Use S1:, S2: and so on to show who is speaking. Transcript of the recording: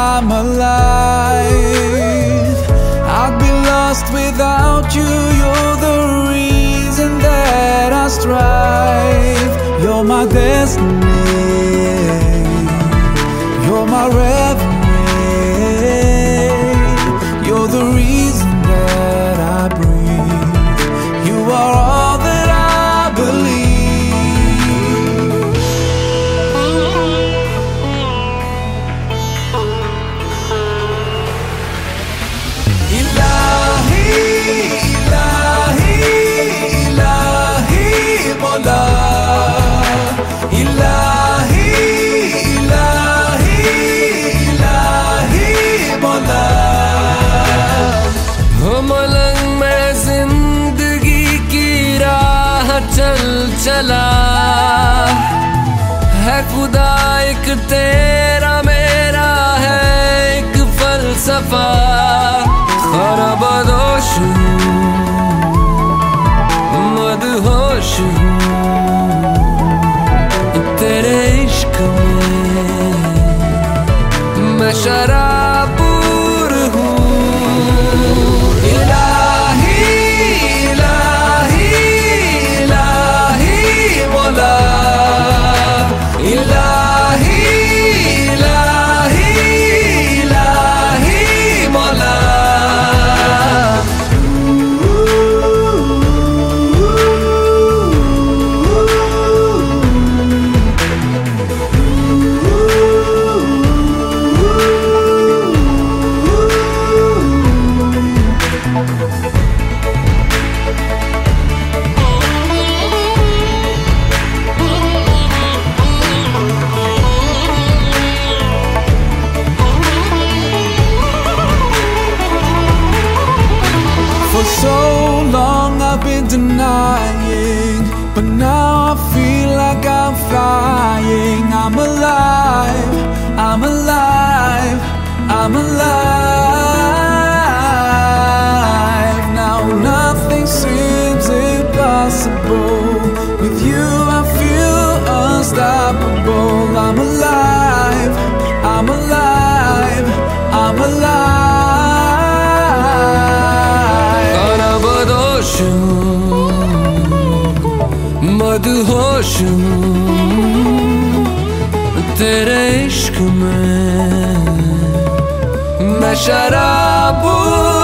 S1: I'm alive. I'd be lost without you. You're the reason that I strive. You're my destiny.
S2: चल चला। है खुदा एक तेरा, मेरा है एक फलसफा। खाना बदोश हूँ मदहोश तेरे इश्क में मैं शराबूर
S1: so long I've been denying, but now I feel like I'm flying. I'm alive, I'm alive, I'm alive. Now nothing seems impossible. With you I feel unstoppable. I'm alive, I'm alive, I'm alive.
S2: बदोश हूँ मदहोश हूँ तेरे इश्क में मैं शराबूर